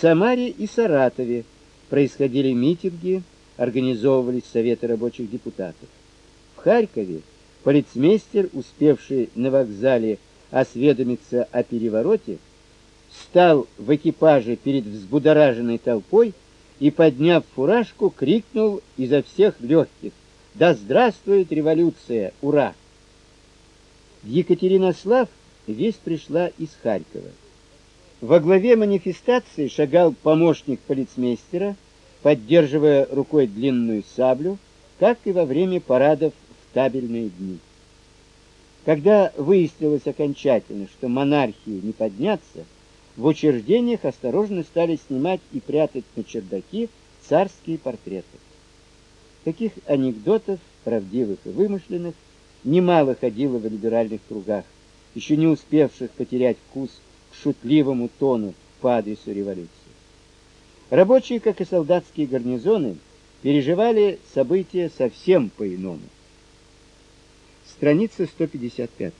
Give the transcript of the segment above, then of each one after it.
Самаре и Саратове происходили митинги, организовывались советы рабочих депутатов. В Харькове полицмейстер, успевший на вокзале осведомиться о перевороте, встал в экипаже перед взбудораженной толпой и, подняв фуражку, крикнул изо всех легких: "Да здравствует революция! Ура!" В Екатеринослав весть пришла из Харькова. Во главе манифестации шагал помощник полицмейстера, поддерживая рукой длинную саблю, как и во время парадов в табельные дни. Когда выяснилось окончательно, что монархии не подняться, в учреждениях осторожно стали снимать и прятать на чердаки царские портреты. Таких анекдотов, правдивых и вымышленных, немало ходило в либеральных кругах, еще не успевших потерять вкус к шутливому тону по адресу революции. Рабочие, как и солдатские гарнизоны, переживали события совсем по-иному. Страница 155.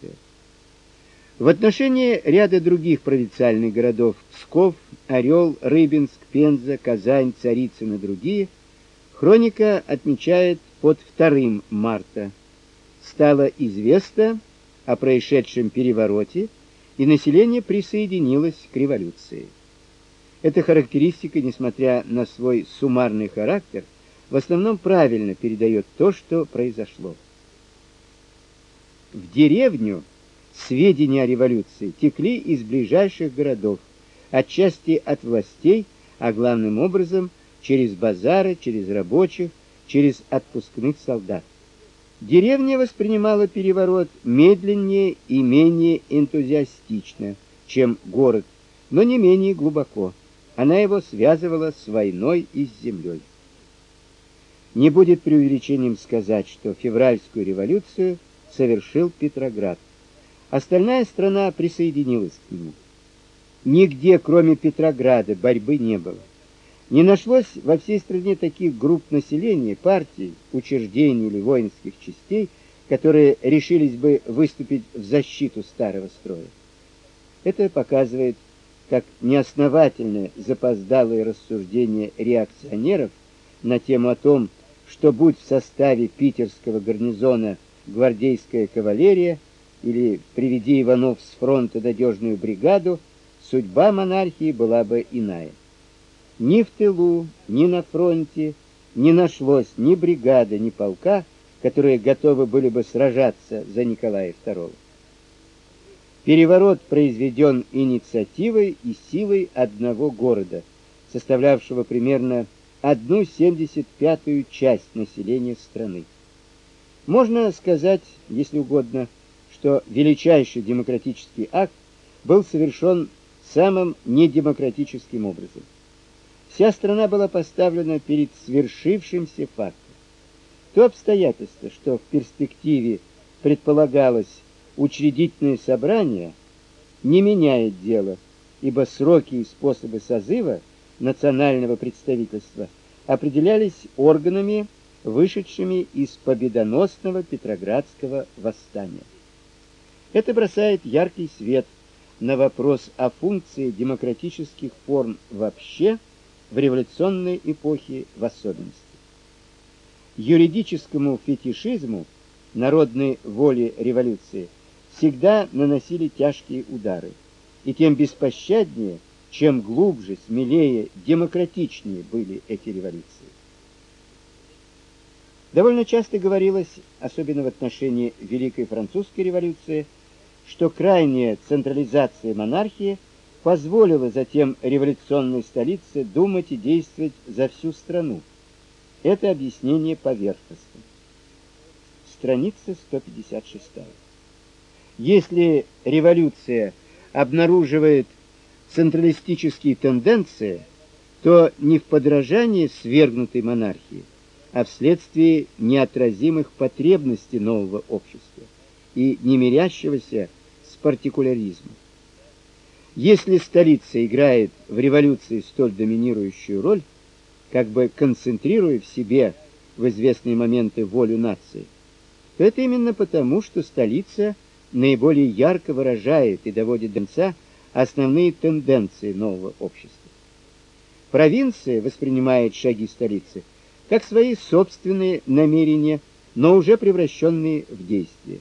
В отношении ряда других провинциальных городов Псков, Орел, Рыбинск, Пенза, Казань, Царицын и другие хроника отмечает под 2 марта. Стало известно о происшедшем перевороте, и население присоединилось к революции. Эта характеристика, несмотря на свой суммарный характер, в основном правильно передает то, что произошло. В деревню сведения о революции текли из ближайших городов, отчасти от властей, а главным образом через базары, через рабочих, через отпускных солдат. Деревня воспринимала переворот медленнее и менее энтузиастично, чем город, но не менее глубоко. Она его связывала с войной и с землей. Не будет преувеличением сказать, что февральскую революцию совершил Петроград. Остальная страна присоединилась к нему. Нигде, кроме Петрограда, борьбы не было. Не нашлось во всей стране таких групп населения, партий, учреждений или воинских частей, которые решились бы выступить в защиту старого строя. Это показывает как неосновательное запоздалое рассуждение реакционеров на тему о том, что будь в составе питерского гарнизона гвардейская кавалерия или приведи Иванов с фронта надежную бригаду, судьба монархии была бы иная. Ни в тылу, ни на фронте не нашлось ни бригады, ни полка, которые готовы были бы сражаться за Николая II. Переворот произведен инициативой и силой одного города, составлявшего примерно 1/75 часть населения страны. Можно сказать, если угодно, что величайший демократический акт был совершен самым недемократическим образом. Вся страна была поставлена перед свершившимся фактом. То обстоятельство, что в перспективе предполагалось учредительное собрание не меняет дело, ибо сроки и способы созыва национального представительства определялись органами, вышедшими из победоносного Петроградского восстания. Это бросает яркий свет на вопрос о функции демократических форм вообще в революционной эпохе в особенности. Юридическому фетишизму народной воли революции – всегда наносили тяжкие удары, и тем беспощаднее, чем глубже, смелее, демократичнее были эти революции. Довольно часто говорилось, особенно в отношении Великой Французской революции, что крайняя централизация монархии позволила затем революционной столице думать и действовать за всю страну. Это объяснение поверхностно. Страница 156. Если революция обнаруживает централистические тенденции, то не в подражании свергнутой монархии, а вследствие неотразимых потребностей нового общества и не мирящегося с партикуляризмом. Если столица играет в революции столь доминирующую роль, как бы концентрируя в себе в известные моменты волю нации, то это именно потому, что столица – наиболее ярко выражает и доводит до конца основные тенденции нового общества. Провинция воспринимает шаги столицы как свои собственные намерения, но уже превращенные в действие.